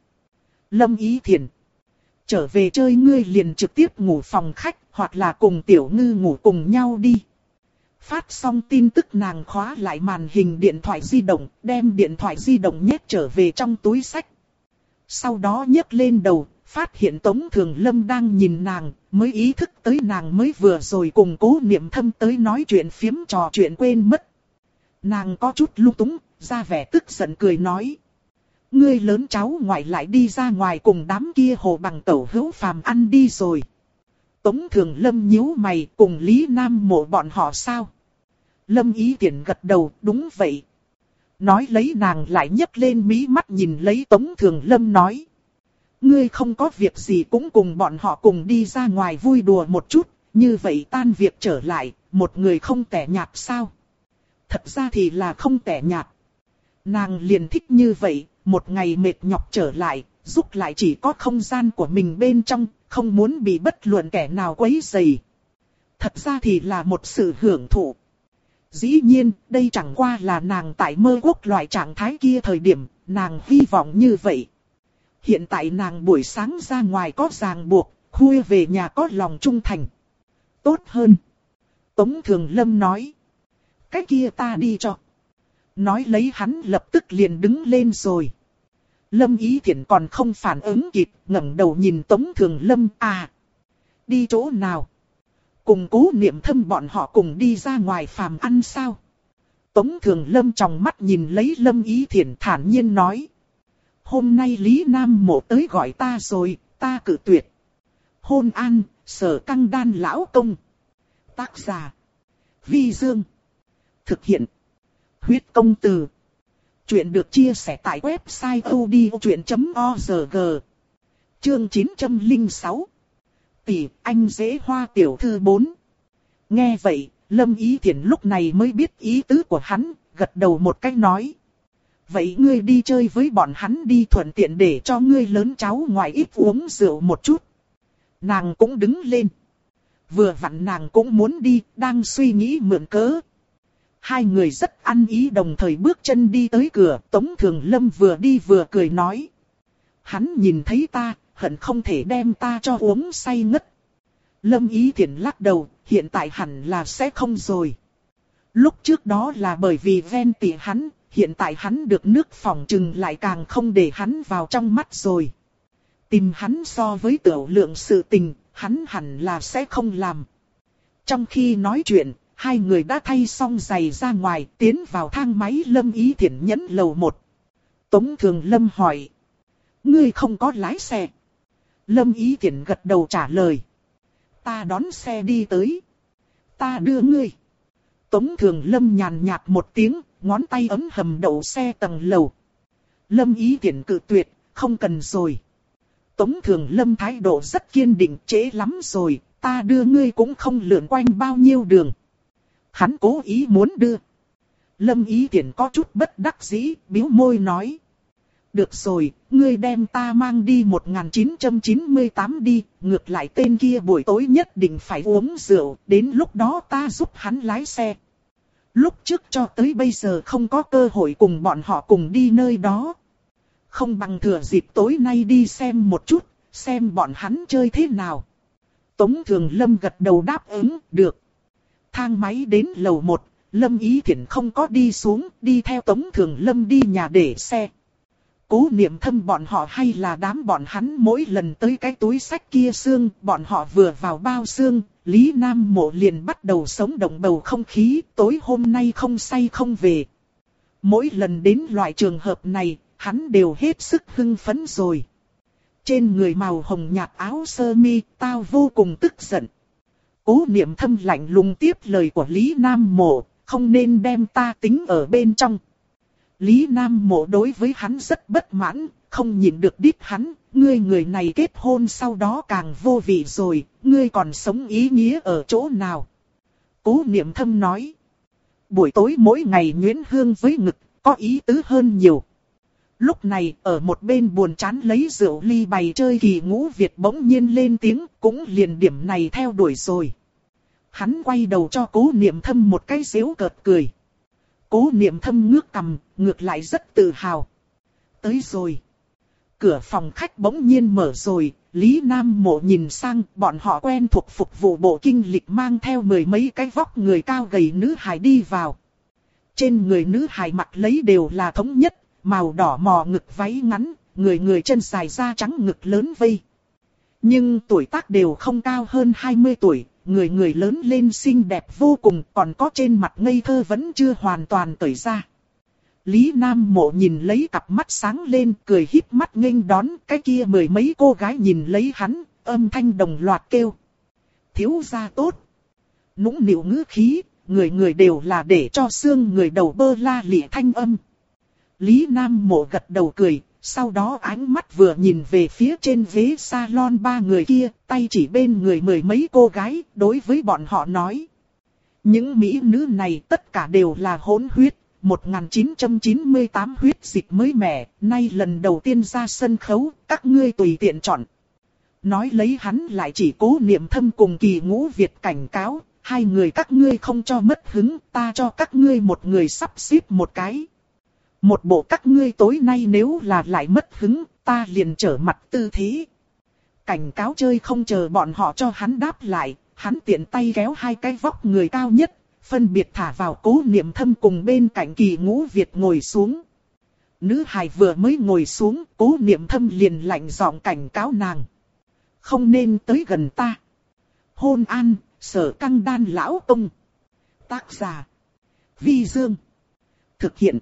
Lâm Ý Thiển. Trở về chơi ngươi liền trực tiếp ngủ phòng khách hoặc là cùng tiểu ngư ngủ cùng nhau đi. Phát xong tin tức nàng khóa lại màn hình điện thoại di động, đem điện thoại di động nhét trở về trong túi sách. Sau đó nhấc lên đầu, phát hiện Tống Thường Lâm đang nhìn nàng, mới ý thức tới nàng mới vừa rồi cùng cố niệm thâm tới nói chuyện phiếm trò chuyện quên mất. Nàng có chút lung túng, ra vẻ tức giận cười nói. Ngươi lớn cháu ngoại lại đi ra ngoài cùng đám kia hồ bằng tẩu hữu phàm ăn đi rồi. Tống thường lâm nhíu mày cùng Lý Nam mộ bọn họ sao? Lâm ý tiện gật đầu, đúng vậy. Nói lấy nàng lại nhấc lên mí mắt nhìn lấy Tống thường lâm nói. Ngươi không có việc gì cũng cùng bọn họ cùng đi ra ngoài vui đùa một chút, như vậy tan việc trở lại, một người không tẻ nhạt sao? thật ra thì là không tẻ nhạt. Nàng liền thích như vậy, một ngày mệt nhọc trở lại, giúp lại chỉ có không gian của mình bên trong, không muốn bị bất luận kẻ nào quấy rầy. Thật ra thì là một sự hưởng thụ. Dĩ nhiên, đây chẳng qua là nàng tại mơ quốc loại trạng thái kia thời điểm, nàng hy vọng như vậy. Hiện tại nàng buổi sáng ra ngoài có ràng buộc, khuya về nhà có lòng trung thành. Tốt hơn. Tống Thường Lâm nói cái kia ta đi cho. Nói lấy hắn lập tức liền đứng lên rồi. Lâm Ý Thiển còn không phản ứng kịp, ngẩng đầu nhìn Tống Thường Lâm à. Đi chỗ nào? Cùng cố niệm thâm bọn họ cùng đi ra ngoài phàm ăn sao? Tống Thường Lâm trong mắt nhìn lấy Lâm Ý Thiển thản nhiên nói. Hôm nay Lý Nam mộ tới gọi ta rồi, ta cử tuyệt. Hôn an, sở căng đan lão công. Tác giả. Vi Dương. Thực hiện. Huyết công từ. Chuyện được chia sẻ tại website odchuyện.org. Chương 906. Tỷ anh dễ hoa tiểu thư 4. Nghe vậy, Lâm Ý Thiển lúc này mới biết ý tứ của hắn, gật đầu một cách nói. Vậy ngươi đi chơi với bọn hắn đi thuận tiện để cho ngươi lớn cháu ngoài ít uống rượu một chút. Nàng cũng đứng lên. Vừa vặn nàng cũng muốn đi, đang suy nghĩ mượn cớ, Hai người rất ăn ý đồng thời bước chân đi tới cửa, Tống Thường Lâm vừa đi vừa cười nói. Hắn nhìn thấy ta, hận không thể đem ta cho uống say ngất. Lâm Ý Thiển lắc đầu, hiện tại hẳn là sẽ không rồi. Lúc trước đó là bởi vì ven tỉ hắn, hiện tại hắn được nước phòng trừng lại càng không để hắn vào trong mắt rồi. Tìm hắn so với tiểu lượng sự tình, hắn hẳn là sẽ không làm. Trong khi nói chuyện, hai người đã thay xong giày ra ngoài, tiến vào thang máy Lâm Ý Thiển nhấn lầu một. Tống Thường Lâm hỏi. Ngươi không có lái xe. Lâm Ý Thiển gật đầu trả lời. Ta đón xe đi tới. Ta đưa ngươi. Tống Thường Lâm nhàn nhạt một tiếng, ngón tay ấm hầm đậu xe tầng lầu. Lâm Ý Thiển cự tuyệt, không cần rồi. Tống Thường Lâm thái độ rất kiên định trễ lắm rồi, ta đưa ngươi cũng không lượn quanh bao nhiêu đường. Hắn cố ý muốn đưa. Lâm Ý tiện có chút bất đắc dĩ, biếu môi nói. Được rồi, ngươi đem ta mang đi 1998 đi, ngược lại tên kia buổi tối nhất định phải uống rượu, đến lúc đó ta giúp hắn lái xe. Lúc trước cho tới bây giờ không có cơ hội cùng bọn họ cùng đi nơi đó. Không bằng thừa dịp tối nay đi xem một chút, xem bọn hắn chơi thế nào. Tống Thường Lâm gật đầu đáp ứng, được. Thang máy đến lầu 1, Lâm Ý Thiển không có đi xuống, đi theo Tống Thường Lâm đi nhà để xe. Cố niệm thâm bọn họ hay là đám bọn hắn mỗi lần tới cái túi sách kia xương, bọn họ vừa vào bao xương, Lý Nam Mộ liền bắt đầu sống động bầu không khí, tối hôm nay không say không về. Mỗi lần đến loại trường hợp này, hắn đều hết sức hưng phấn rồi. Trên người màu hồng nhạt áo sơ mi, tao vô cùng tức giận. Cố niệm thâm lạnh lùng tiếp lời của Lý Nam Mộ, không nên đem ta tính ở bên trong. Lý Nam Mộ đối với hắn rất bất mãn, không nhìn được đít hắn, ngươi người này kết hôn sau đó càng vô vị rồi, ngươi còn sống ý nghĩa ở chỗ nào. Cố niệm thâm nói, buổi tối mỗi ngày nhuyễn hương với ngực, có ý tứ hơn nhiều. Lúc này, ở một bên buồn chán lấy rượu ly bày chơi kỳ ngũ Việt bỗng nhiên lên tiếng, cũng liền điểm này theo đuổi rồi. Hắn quay đầu cho cố niệm thâm một cái xíu cợt cười. Cố niệm thâm ngước cầm, ngược lại rất tự hào. Tới rồi. Cửa phòng khách bỗng nhiên mở rồi, Lý Nam Mộ nhìn sang, bọn họ quen thuộc phục vụ bộ kinh lịch mang theo mười mấy cái vóc người cao gầy nữ hài đi vào. Trên người nữ hài mặc lấy đều là thống nhất, màu đỏ mò ngực váy ngắn, người người chân dài da trắng ngực lớn vây. Nhưng tuổi tác đều không cao hơn 20 tuổi, người người lớn lên xinh đẹp vô cùng, còn có trên mặt ngây thơ vẫn chưa hoàn toàn tởi ra. Lý Nam Mộ nhìn lấy cặp mắt sáng lên, cười híp mắt nghênh đón, cái kia mười mấy cô gái nhìn lấy hắn, âm thanh đồng loạt kêu. Thiếu gia tốt. Nũng nịu ngữ khí, người người đều là để cho xương người đầu bơ la lịa thanh âm. Lý Nam Mộ gật đầu cười, sau đó ánh mắt vừa nhìn về phía trên ghế salon ba người kia, tay chỉ bên người mười mấy cô gái, đối với bọn họ nói. Những mỹ nữ này tất cả đều là hỗn huyết, 1998 huyết dịch mới mẻ, nay lần đầu tiên ra sân khấu, các ngươi tùy tiện chọn. Nói lấy hắn lại chỉ cố niệm thâm cùng kỳ ngũ Việt cảnh cáo, hai người các ngươi không cho mất hứng, ta cho các ngươi một người sắp xếp một cái. Một bộ các ngươi tối nay nếu là lại mất hứng, ta liền trở mặt tư thế. Cảnh cáo chơi không chờ bọn họ cho hắn đáp lại, hắn tiện tay kéo hai cái vóc người cao nhất, phân biệt thả vào cố niệm thâm cùng bên cạnh kỳ ngũ Việt ngồi xuống. Nữ hài vừa mới ngồi xuống, cố niệm thâm liền lạnh giọng cảnh cáo nàng. Không nên tới gần ta. Hôn an, sở căng đan lão tông. Tác giả. Vi Dương. Thực hiện.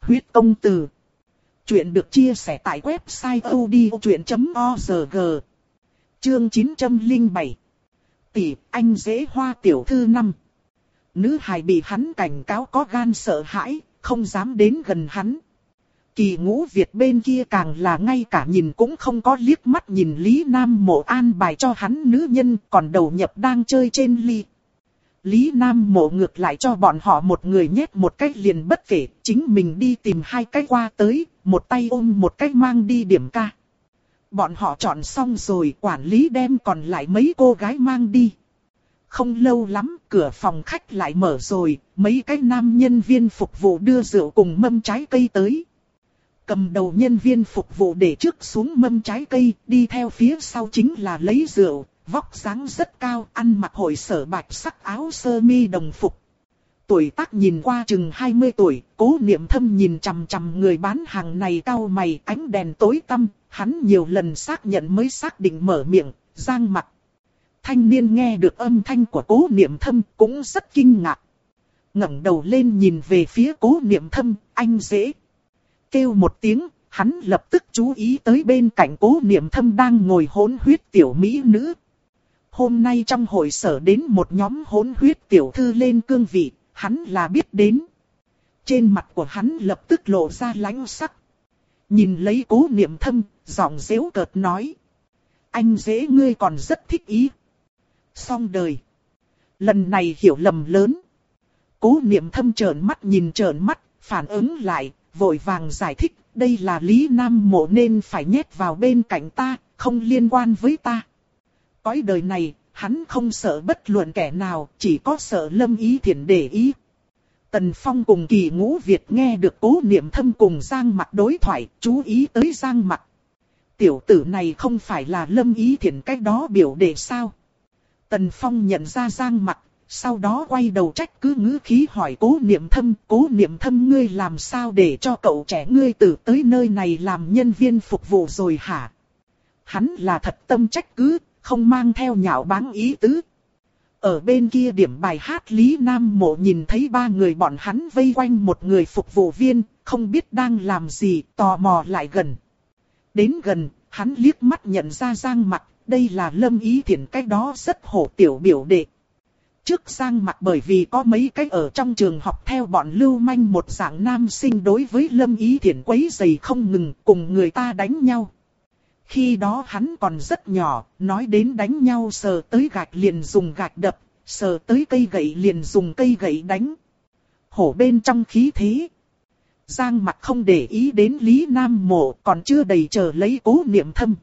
Huyết công từ. Chuyện được chia sẻ tại website odchuyện.org. Chương 907. Tỷ, anh dễ hoa tiểu thư năm. Nữ hài bị hắn cảnh cáo có gan sợ hãi, không dám đến gần hắn. Kỳ ngũ Việt bên kia càng là ngay cả nhìn cũng không có liếc mắt nhìn Lý Nam mộ an bài cho hắn nữ nhân còn đầu nhập đang chơi trên ly. Lý Nam mộ ngược lại cho bọn họ một người nhét một cách liền bất kể, chính mình đi tìm hai cái qua tới, một tay ôm một cách mang đi điểm ca. Bọn họ chọn xong rồi quản lý đem còn lại mấy cô gái mang đi. Không lâu lắm, cửa phòng khách lại mở rồi, mấy cái nam nhân viên phục vụ đưa rượu cùng mâm trái cây tới. Cầm đầu nhân viên phục vụ để trước xuống mâm trái cây, đi theo phía sau chính là lấy rượu, vóc dáng rất cao, ăn mặc hội sở bạch sắc áo sơ mi đồng phục. Tuổi tác nhìn qua chừng 20 tuổi, cố niệm thâm nhìn chằm chằm người bán hàng này cao mày ánh đèn tối tăm, hắn nhiều lần xác nhận mới xác định mở miệng, giang mặt. thanh niên nghe được âm thanh của cố niệm thâm cũng rất kinh ngạc. ngẩng đầu lên nhìn về phía cố niệm thâm, anh dễ. Kêu một tiếng, hắn lập tức chú ý tới bên cạnh cố niệm thâm đang ngồi hỗn huyết tiểu mỹ nữ. Hôm nay trong hội sở đến một nhóm hỗn huyết tiểu thư lên cương vị, hắn là biết đến. Trên mặt của hắn lập tức lộ ra lãnh sắc. Nhìn lấy cố niệm thâm, giọng dễu cợt nói. Anh dễ ngươi còn rất thích ý. Xong đời. Lần này hiểu lầm lớn. Cố niệm thâm trợn mắt nhìn trợn mắt, phản ứng lại, vội vàng giải thích, đây là Lý Nam Mộ nên phải nhét vào bên cạnh ta, không liên quan với ta. Cõi đời này, hắn không sợ bất luận kẻ nào, chỉ có sợ lâm ý thiện để ý. Tần Phong cùng kỳ ngũ Việt nghe được cố niệm thâm cùng Giang mặt đối thoại, chú ý tới Giang mặt. Tiểu tử này không phải là lâm ý thiện cách đó biểu đệ sao. Tần Phong nhận ra Giang mặt, sau đó quay đầu trách cứ ngữ khí hỏi cố niệm thâm, cố niệm thâm ngươi làm sao để cho cậu trẻ ngươi tử tới nơi này làm nhân viên phục vụ rồi hả? Hắn là thật tâm trách cứ, không mang theo nhạo báng ý tứ. Ở bên kia điểm bài hát Lý Nam Mộ nhìn thấy ba người bọn hắn vây quanh một người phục vụ viên, không biết đang làm gì, tò mò lại gần. Đến gần, hắn liếc mắt nhận ra Giang mặt, đây là Lâm Ý Thiển cái đó rất hổ tiểu biểu đệ. Trước Giang mặt bởi vì có mấy cái ở trong trường học theo bọn lưu manh một dạng nam sinh đối với Lâm Ý Thiển quấy giày không ngừng cùng người ta đánh nhau. Khi đó hắn còn rất nhỏ, nói đến đánh nhau sờ tới gạch liền dùng gạch đập, sờ tới cây gậy liền dùng cây gậy đánh. Hổ bên trong khí thế. Giang mặt không để ý đến Lý Nam Mộ còn chưa đầy chờ lấy cố niệm thâm.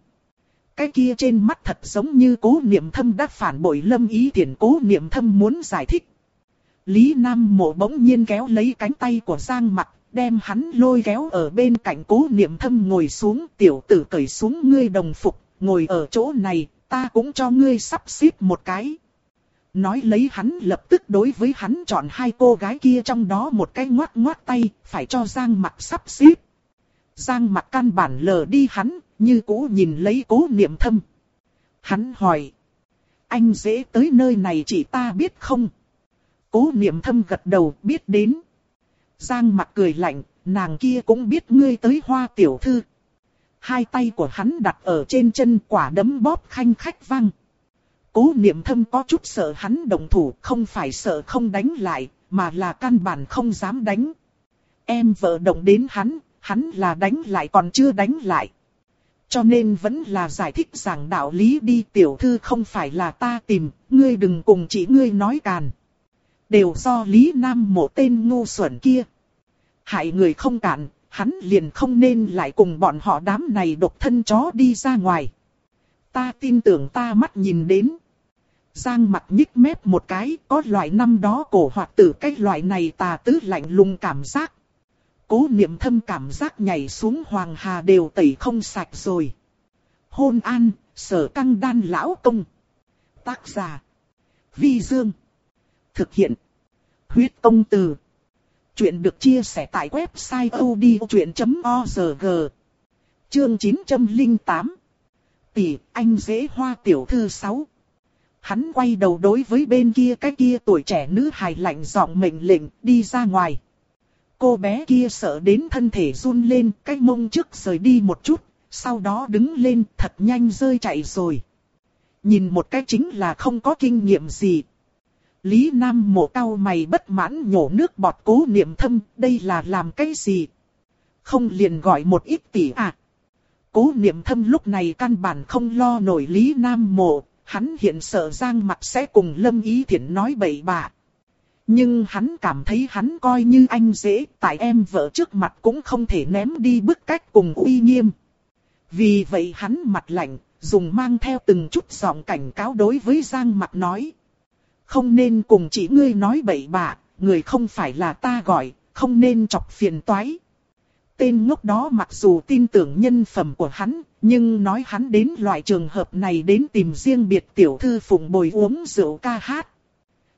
Cái kia trên mắt thật giống như cố niệm thâm đã phản bội lâm ý tiền cố niệm thâm muốn giải thích. Lý Nam Mộ bỗng nhiên kéo lấy cánh tay của Giang mặt đem hắn lôi kéo ở bên cạnh cố niệm thâm ngồi xuống, tiểu tử cởi xuống ngươi đồng phục, ngồi ở chỗ này, ta cũng cho ngươi sắp xếp một cái. Nói lấy hắn lập tức đối với hắn chọn hai cô gái kia trong đó một cái ngoát ngoát tay, phải cho Giang mặt sắp xếp. Giang mặt căn bản lờ đi hắn, như cũ nhìn lấy cố niệm thâm. Hắn hỏi. Anh dễ tới nơi này chỉ ta biết không? Cố niệm thâm gật đầu biết đến. Giang mặt cười lạnh, nàng kia cũng biết ngươi tới hoa tiểu thư. Hai tay của hắn đặt ở trên chân quả đấm bóp khanh khách vang. Cố niệm thâm có chút sợ hắn đồng thủ, không phải sợ không đánh lại, mà là căn bản không dám đánh. Em vợ động đến hắn, hắn là đánh lại còn chưa đánh lại. Cho nên vẫn là giải thích rằng đạo lý đi tiểu thư không phải là ta tìm, ngươi đừng cùng chỉ ngươi nói càn. Đều do Lý Nam một tên ngu xuẩn kia. Hại người không cản, hắn liền không nên lại cùng bọn họ đám này độc thân chó đi ra ngoài. Ta tin tưởng ta mắt nhìn đến. Giang mặt nhích mép một cái, có loại năm đó cổ hoạt tử cái loại này tà tứ lạnh lùng cảm giác. Cố niệm thâm cảm giác nhảy xuống hoàng hà đều tẩy không sạch rồi. Hôn an, sở căng đan lão công. Tác giả. Vi Dương. Thực hiện. Huyết công từ. Chuyện được chia sẻ tại website odchuyện.org. Chương 908. Tỷ, anh dễ hoa tiểu thư 6. Hắn quay đầu đối với bên kia cái kia tuổi trẻ nữ hài lạnh giọng mệnh lệnh đi ra ngoài. Cô bé kia sợ đến thân thể run lên, cái mông trước rời đi một chút, sau đó đứng lên thật nhanh rơi chạy rồi. Nhìn một cái chính là không có kinh nghiệm gì, Lý Nam mộ cao mày bất mãn nhổ nước bọt cố niệm thâm, đây là làm cái gì? Không liền gọi một ít tỷ à? Cố niệm thâm lúc này căn bản không lo nổi Lý Nam mộ, hắn hiện sợ giang mặt sẽ cùng Lâm Ý Thiển nói bậy bạ. Nhưng hắn cảm thấy hắn coi như anh dễ, tại em vợ trước mặt cũng không thể ném đi bức cách cùng uy nghiêm. Vì vậy hắn mặt lạnh, dùng mang theo từng chút giọng cảnh cáo đối với Giang mặt nói. Không nên cùng chỉ ngươi nói bậy bạ, người không phải là ta gọi, không nên chọc phiền toái. Tên ngốc đó mặc dù tin tưởng nhân phẩm của hắn, nhưng nói hắn đến loại trường hợp này đến tìm riêng biệt tiểu thư phụng bồi uống rượu ca hát.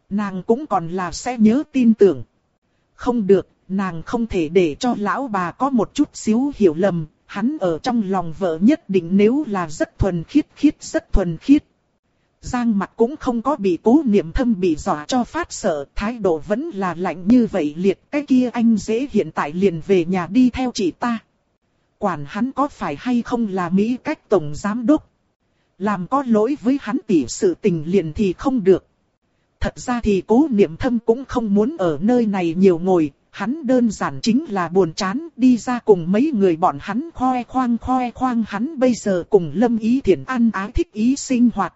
Nàng cũng còn là sẽ nhớ tin tưởng. Không được, nàng không thể để cho lão bà có một chút xíu hiểu lầm, hắn ở trong lòng vợ nhất định nếu là rất thuần khiết khiết rất thuần khiết. Giang mặt cũng không có bị cố niệm thâm bị dọa cho phát sợ, thái độ vẫn là lạnh như vậy liệt, cái kia anh dễ hiện tại liền về nhà đi theo chị ta. Quản hắn có phải hay không là Mỹ cách tổng giám đốc. Làm có lỗi với hắn tỉ sự tình liền thì không được. Thật ra thì cố niệm thâm cũng không muốn ở nơi này nhiều ngồi, hắn đơn giản chính là buồn chán đi ra cùng mấy người bọn hắn khoe khoang khoe khoang hắn bây giờ cùng lâm ý thiện ăn ái thích ý sinh hoạt.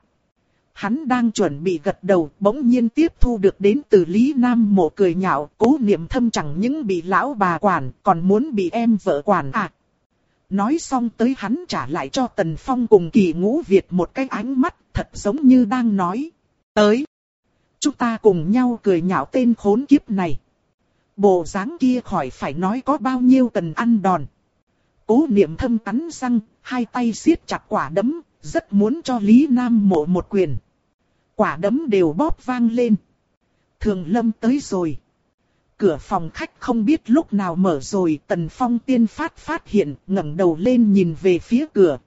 Hắn đang chuẩn bị gật đầu, bỗng nhiên tiếp thu được đến từ Lý Nam mộ cười nhạo, cố niệm thâm chẳng những bị lão bà quản, còn muốn bị em vợ quản à. Nói xong tới hắn trả lại cho Tần Phong cùng kỳ ngũ Việt một cái ánh mắt, thật giống như đang nói. Tới! Chúng ta cùng nhau cười nhạo tên khốn kiếp này. Bộ dáng kia khỏi phải nói có bao nhiêu tần ăn đòn. Cố niệm thâm cắn răng, hai tay siết chặt quả đấm, rất muốn cho Lý Nam mộ một quyền. Quả đấm đều bóp vang lên. Thường lâm tới rồi. Cửa phòng khách không biết lúc nào mở rồi, Tần Phong tiên phát phát hiện, ngẩng đầu lên nhìn về phía cửa.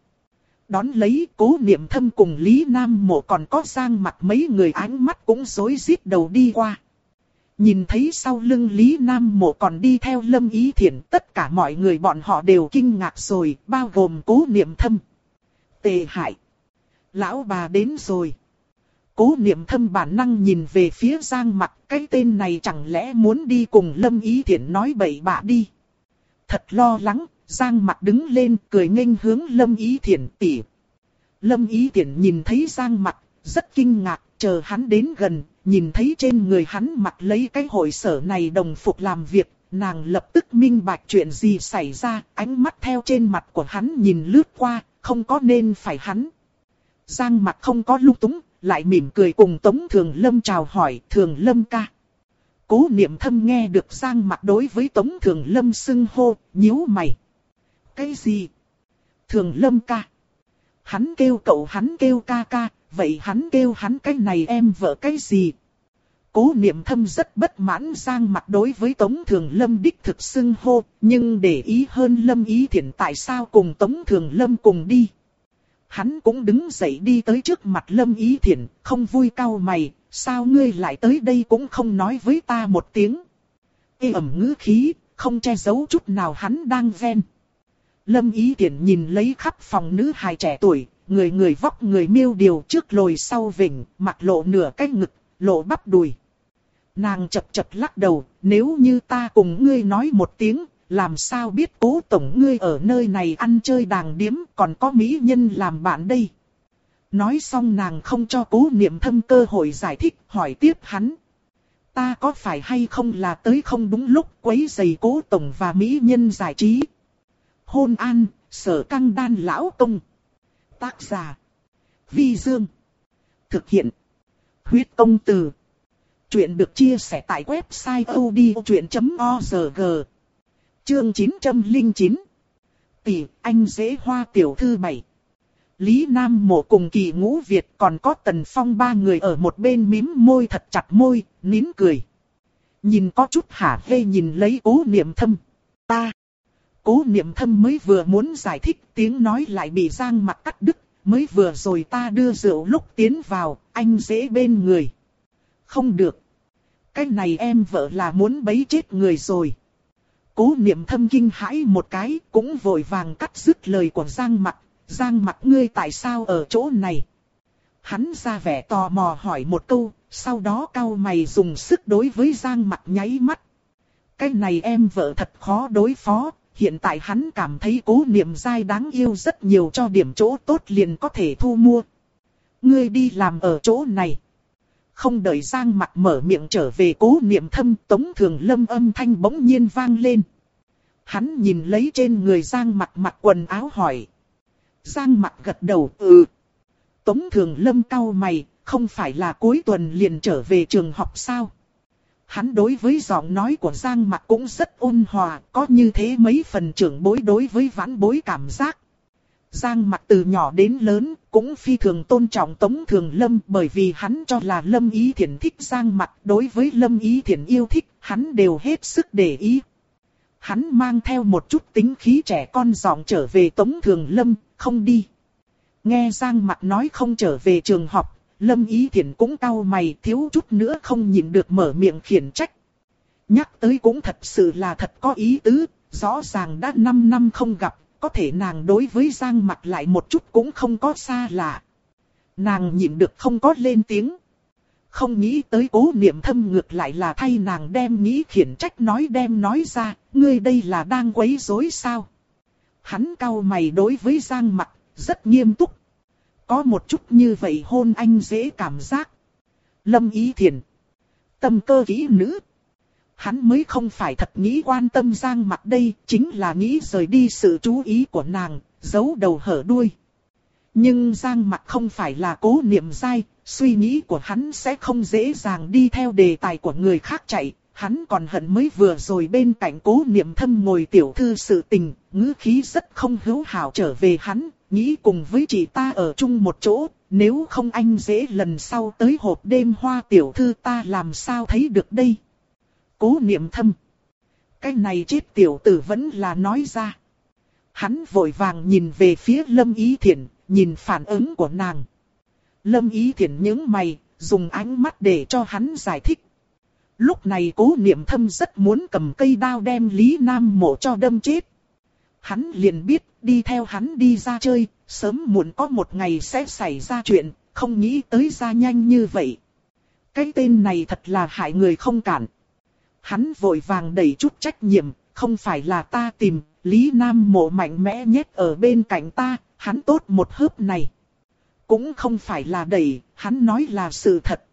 Đón lấy cố niệm thâm cùng Lý Nam mộ còn có sang mặt mấy người ánh mắt cũng rối rít đầu đi qua. Nhìn thấy sau lưng Lý Nam mộ còn đi theo lâm ý thiện tất cả mọi người bọn họ đều kinh ngạc rồi, bao gồm cố niệm thâm. Tề hại. Lão bà đến rồi. Cố niệm thâm bản năng nhìn về phía Giang mặt cái tên này chẳng lẽ muốn đi cùng Lâm Ý Thiển nói bậy bạ đi. Thật lo lắng, Giang mặt đứng lên cười nghênh hướng Lâm Ý Thiển tỉ. Lâm Ý Thiển nhìn thấy Giang mặt, rất kinh ngạc, chờ hắn đến gần, nhìn thấy trên người hắn mặc lấy cái hội sở này đồng phục làm việc, nàng lập tức minh bạch chuyện gì xảy ra, ánh mắt theo trên mặt của hắn nhìn lướt qua, không có nên phải hắn. Giang mặt không có lung túng, lại mỉm cười cùng Tống Thường Lâm chào hỏi Thường Lâm ca. Cố niệm thâm nghe được Giang mặt đối với Tống Thường Lâm xưng hô, nhíu mày. Cái gì? Thường Lâm ca. Hắn kêu cậu hắn kêu ca ca, vậy hắn kêu hắn cái này em vợ cái gì? Cố niệm thâm rất bất mãn Giang mặt đối với Tống Thường Lâm đích thực xưng hô, nhưng để ý hơn Lâm ý thiện tại sao cùng Tống Thường Lâm cùng đi. Hắn cũng đứng dậy đi tới trước mặt Lâm Ý thiện, không vui cau mày, sao ngươi lại tới đây cũng không nói với ta một tiếng. Ê ẩm ngữ khí, không che giấu chút nào hắn đang ven. Lâm Ý Thiển nhìn lấy khắp phòng nữ hài trẻ tuổi, người người vóc người miêu điều trước lồi sau vỉnh, mặt lộ nửa cái ngực, lộ bắp đùi. Nàng chập chập lắc đầu, nếu như ta cùng ngươi nói một tiếng, làm sao biết cố tổng ngươi ở nơi này ăn chơi đàng điếm còn có mỹ nhân làm bạn đây. Nói xong nàng không cho cố niệm thâm cơ hội giải thích hỏi tiếp hắn. Ta có phải hay không là tới không đúng lúc quấy giày cố tổng và mỹ nhân giải trí. Hôn an, sở căng đan lão công. Tác giả. Vi Dương. Thực hiện. Huyết công từ. Chuyện được chia sẻ tại website odchuyện.org. Chương 909 Tỷ, anh dễ hoa tiểu thư bảy. Lý Nam Mộ cùng kỳ ngũ Việt còn có Tần Phong ba người ở một bên mím môi thật chặt môi, nín cười. Nhìn có chút hả hê nhìn lấy cố niệm thâm. Ta. Cố niệm thâm mới vừa muốn giải thích tiếng nói lại bị giang mặt cắt đứt. Mới vừa rồi ta đưa rượu lúc tiến vào, anh dễ bên người. Không được. Cái này em vợ là muốn bấy chết người rồi. Cố niệm thâm kinh hãi một cái, cũng vội vàng cắt dứt lời của Giang Mặc. Giang Mặc ngươi tại sao ở chỗ này? Hắn ra vẻ tò mò hỏi một câu, sau đó cao mày dùng sức đối với Giang Mặc nháy mắt. Cái này em vợ thật khó đối phó, hiện tại hắn cảm thấy cố niệm dai đáng yêu rất nhiều cho điểm chỗ tốt liền có thể thu mua. Ngươi đi làm ở chỗ này. Không đợi Giang mặt mở miệng trở về cố niệm thâm tống thường lâm âm thanh bỗng nhiên vang lên. Hắn nhìn lấy trên người Giang mặt mặc quần áo hỏi. Giang mặt gật đầu ừ. Tống thường lâm cau mày, không phải là cuối tuần liền trở về trường học sao? Hắn đối với giọng nói của Giang mặt cũng rất ôn hòa, có như thế mấy phần trưởng bối đối với vãn bối cảm giác. Giang mặt từ nhỏ đến lớn, cũng phi thường tôn trọng Tống Thường Lâm bởi vì hắn cho là Lâm Ý Thiển thích Giang mặt đối với Lâm Ý Thiển yêu thích, hắn đều hết sức để ý. Hắn mang theo một chút tính khí trẻ con giọng trở về Tống Thường Lâm, không đi. Nghe Giang mặt nói không trở về trường học, Lâm Ý Thiển cũng cau mày thiếu chút nữa không nhìn được mở miệng khiển trách. Nhắc tới cũng thật sự là thật có ý tứ, rõ ràng đã 5 năm không gặp, có thể nàng đối với Giang mặt lại một chút cũng không có xa lạ. Nàng nhịn được không có lên tiếng. Không nghĩ tới cố niệm thâm ngược lại là thay nàng đem nghĩ khiển trách nói đem nói ra, ngươi đây là đang quấy rối sao. Hắn cau mày đối với Giang mặt, rất nghiêm túc. Có một chút như vậy hôn anh dễ cảm giác. Lâm ý thiền. Tâm cơ kỹ nữ. Hắn mới không phải thật nghĩ quan tâm Giang mặt đây, chính là nghĩ rời đi sự chú ý của nàng, giấu đầu hở đuôi. Nhưng Giang mặt không phải là cố niệm dai, suy nghĩ của hắn sẽ không dễ dàng đi theo đề tài của người khác chạy. Hắn còn hận mới vừa rồi bên cạnh cố niệm thâm ngồi tiểu thư sự tình, ngữ khí rất không hữu hảo trở về hắn, nghĩ cùng với chị ta ở chung một chỗ, nếu không anh dễ lần sau tới hộp đêm hoa tiểu thư ta làm sao thấy được đây. Cố niệm thâm. Cái này chết tiểu tử vẫn là nói ra. Hắn vội vàng nhìn về phía lâm ý Thiển, nhìn phản ứng của nàng. Lâm ý Thiển những mày, dùng ánh mắt để cho hắn giải thích. Lúc này cố niệm thâm rất muốn cầm cây đao đem Lý Nam mộ cho đâm chết. Hắn liền biết đi theo hắn đi ra chơi, sớm muộn có một ngày sẽ xảy ra chuyện, không nghĩ tới ra nhanh như vậy. Cái tên này thật là hại người không cản. Hắn vội vàng đẩy chút trách nhiệm, không phải là ta tìm, Lý Nam mộ mạnh mẽ nhất ở bên cạnh ta, hắn tốt một hớp này. Cũng không phải là đẩy, hắn nói là sự thật.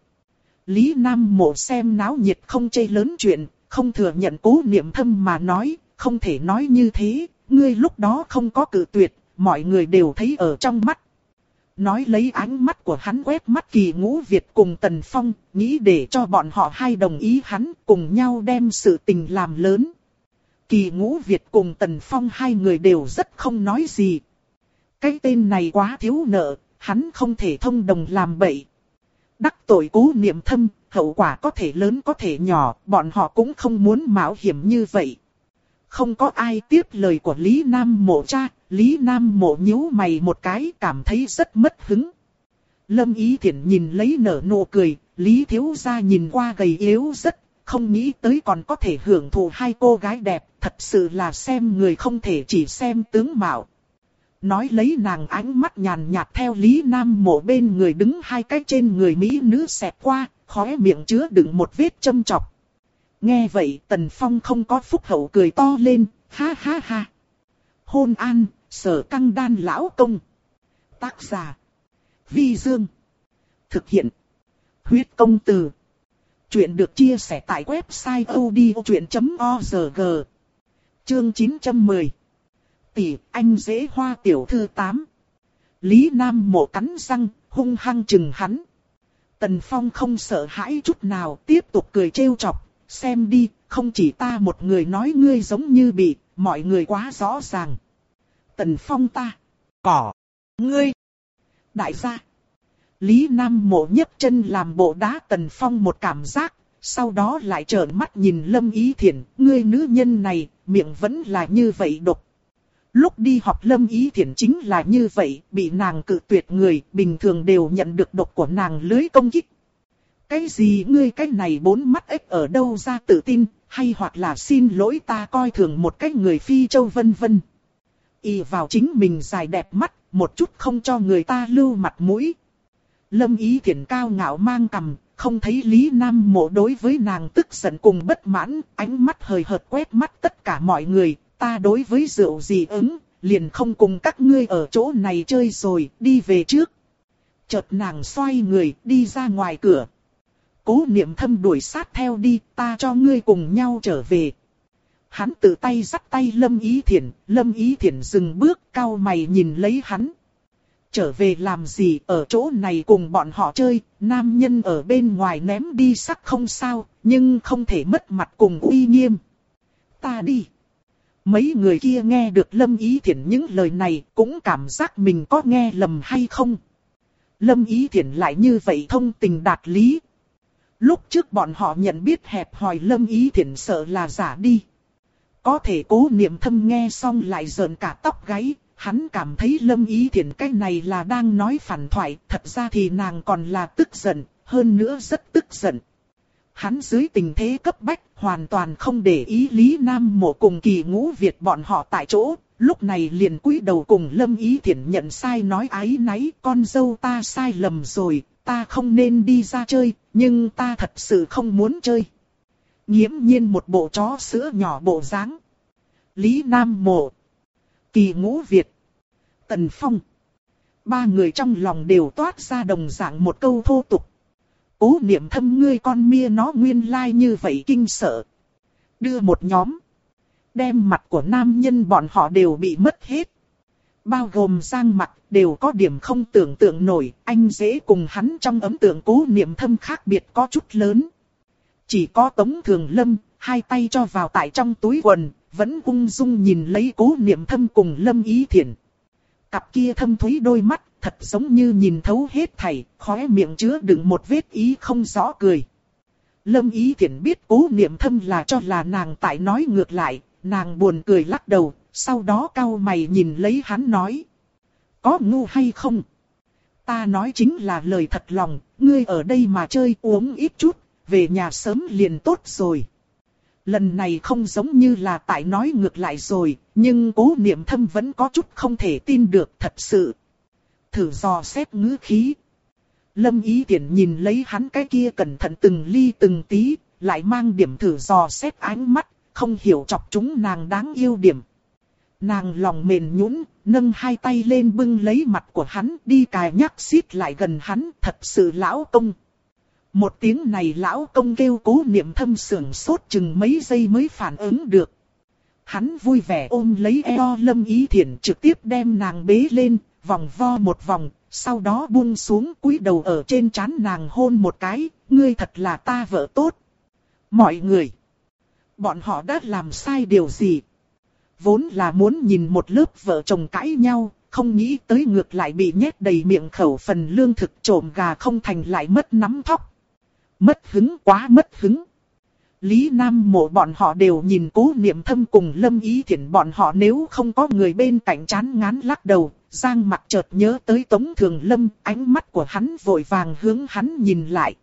Lý Nam mộ xem náo nhiệt không chê lớn chuyện, không thừa nhận cố niệm thâm mà nói, không thể nói như thế, ngươi lúc đó không có cử tuyệt, mọi người đều thấy ở trong mắt. Nói lấy ánh mắt của hắn quét mắt kỳ ngũ Việt cùng Tần Phong, nghĩ để cho bọn họ hai đồng ý hắn cùng nhau đem sự tình làm lớn. Kỳ ngũ Việt cùng Tần Phong hai người đều rất không nói gì. Cái tên này quá thiếu nợ, hắn không thể thông đồng làm bậy. Đắc tội cố niệm thâm, hậu quả có thể lớn có thể nhỏ, bọn họ cũng không muốn mạo hiểm như vậy. Không có ai tiếp lời của Lý Nam mộ cha, Lý Nam mộ nhíu mày một cái cảm thấy rất mất hứng. Lâm Ý Thiển nhìn lấy nở nụ cười, Lý Thiếu Gia nhìn qua gầy yếu rất, không nghĩ tới còn có thể hưởng thụ hai cô gái đẹp, thật sự là xem người không thể chỉ xem tướng mạo. Nói lấy nàng ánh mắt nhàn nhạt theo Lý Nam mộ bên người đứng hai cái trên người Mỹ nữ xẹt qua, khóe miệng chứa đựng một vết châm chọc. Nghe vậy Tần Phong không có phúc hậu cười to lên, ha ha ha. Hôn an, sở căng đan lão công. Tác giả. Vi Dương. Thực hiện. Huyết công từ. Chuyện được chia sẻ tại website odchuyện.org. Chương 910. Tỷ, anh dễ hoa tiểu thư 8. Lý Nam mộ cắn răng, hung hăng chừng hắn. Tần Phong không sợ hãi chút nào, tiếp tục cười trêu chọc, xem đi, không chỉ ta một người nói ngươi giống như bị, mọi người quá rõ ràng. Tần Phong ta, cỏ, ngươi, đại gia. Lý Nam mộ nhấc chân làm bộ đá Tần Phong một cảm giác, sau đó lại trợn mắt nhìn Lâm Ý Thiển, ngươi nữ nhân này, miệng vẫn là như vậy độc. Lúc đi học Lâm Ý Thiển chính là như vậy, bị nàng cự tuyệt người, bình thường đều nhận được độc của nàng lưới công kích. Cái gì ngươi cái này bốn mắt ếch ở đâu ra tự tin, hay hoặc là xin lỗi ta coi thường một cái người phi châu vân vân. Y vào chính mình dài đẹp mắt, một chút không cho người ta lưu mặt mũi. Lâm ý thiện cao ngạo mang cầm, không thấy Lý Nam mộ đối với nàng tức giận cùng bất mãn, ánh mắt hời hợt quét mắt tất cả mọi người, ta đối với rượu gì ứng, liền không cùng các ngươi ở chỗ này chơi rồi, đi về trước. Chợt nàng xoay người, đi ra ngoài cửa. Cố niệm thâm đuổi sát theo đi, ta cho ngươi cùng nhau trở về. Hắn tự tay dắt tay Lâm Ý Thiển, Lâm Ý Thiển dừng bước cao mày nhìn lấy hắn. Trở về làm gì ở chỗ này cùng bọn họ chơi, nam nhân ở bên ngoài ném đi sắc không sao, nhưng không thể mất mặt cùng uy nghiêm. Ta đi. Mấy người kia nghe được Lâm Ý Thiển những lời này cũng cảm giác mình có nghe lầm hay không. Lâm Ý Thiển lại như vậy thông tình đạt lý, Lúc trước bọn họ nhận biết hẹp hòi lâm ý Thiển sợ là giả đi. Có thể cố niệm thâm nghe xong lại giận cả tóc gáy, Hắn cảm thấy lâm ý thiện cái này là đang nói phản thoại, thật ra thì nàng còn là tức giận, hơn nữa rất tức giận. Hắn dưới tình thế cấp bách, hoàn toàn không để ý Lý Nam Mộ cùng kỳ ngũ Việt bọn họ tại chỗ, lúc này liền cúi đầu cùng Lâm Ý Thiển nhận sai nói ái náy, con dâu ta sai lầm rồi, ta không nên đi ra chơi, nhưng ta thật sự không muốn chơi. Nhiễm nhiên một bộ chó sữa nhỏ bộ dáng. Lý Nam Mộ, Kỳ Ngũ Việt, Tần Phong. Ba người trong lòng đều toát ra đồng dạng một câu thô tục. Cố niệm thâm ngươi con mia nó nguyên lai like như vậy kinh sợ. Đưa một nhóm. Đem mặt của nam nhân bọn họ đều bị mất hết. Bao gồm giang mặt đều có điểm không tưởng tượng nổi. Anh dễ cùng hắn trong ấm tượng cố niệm thâm khác biệt có chút lớn. Chỉ có tống thường lâm, hai tay cho vào tại trong túi quần, vẫn ung dung nhìn lấy cố niệm thâm cùng lâm ý Thiển. Cặp kia thâm thúy đôi mắt, thật giống như nhìn thấu hết thảy, khóe miệng chứa đựng một vết ý không rõ cười. Lâm ý Thiển biết cố niệm thâm là cho là nàng tại nói ngược lại, nàng buồn cười lắc đầu, sau đó cau mày nhìn lấy hắn nói. Có ngu hay không? Ta nói chính là lời thật lòng, ngươi ở đây mà chơi uống ít chút, về nhà sớm liền tốt rồi. Lần này không giống như là tại nói ngược lại rồi, nhưng cố niệm thâm vẫn có chút không thể tin được thật sự. Thử dò xét ngữ khí. Lâm ý tiện nhìn lấy hắn cái kia cẩn thận từng ly từng tí, lại mang điểm thử dò xét ánh mắt, không hiểu chọc chúng nàng đáng yêu điểm. Nàng lòng mềm nhũn, nâng hai tay lên bưng lấy mặt của hắn, đi cài nhắc xít lại gần hắn, thật sự lão công. Một tiếng này lão công kêu cố niệm thâm sưởng sốt chừng mấy giây mới phản ứng được. Hắn vui vẻ ôm lấy eo lâm ý thiện trực tiếp đem nàng bế lên, vòng vo một vòng, sau đó buông xuống cúi đầu ở trên trán nàng hôn một cái, ngươi thật là ta vợ tốt. Mọi người, bọn họ đã làm sai điều gì? Vốn là muốn nhìn một lớp vợ chồng cãi nhau, không nghĩ tới ngược lại bị nhét đầy miệng khẩu phần lương thực trộm gà không thành lại mất nắm thóc. Mất hứng quá mất hứng. Lý Nam mộ bọn họ đều nhìn cố niệm thâm cùng lâm ý thiện bọn họ nếu không có người bên cạnh chán ngán lắc đầu. Giang mặt chợt nhớ tới Tống Thường Lâm, ánh mắt của hắn vội vàng hướng hắn nhìn lại.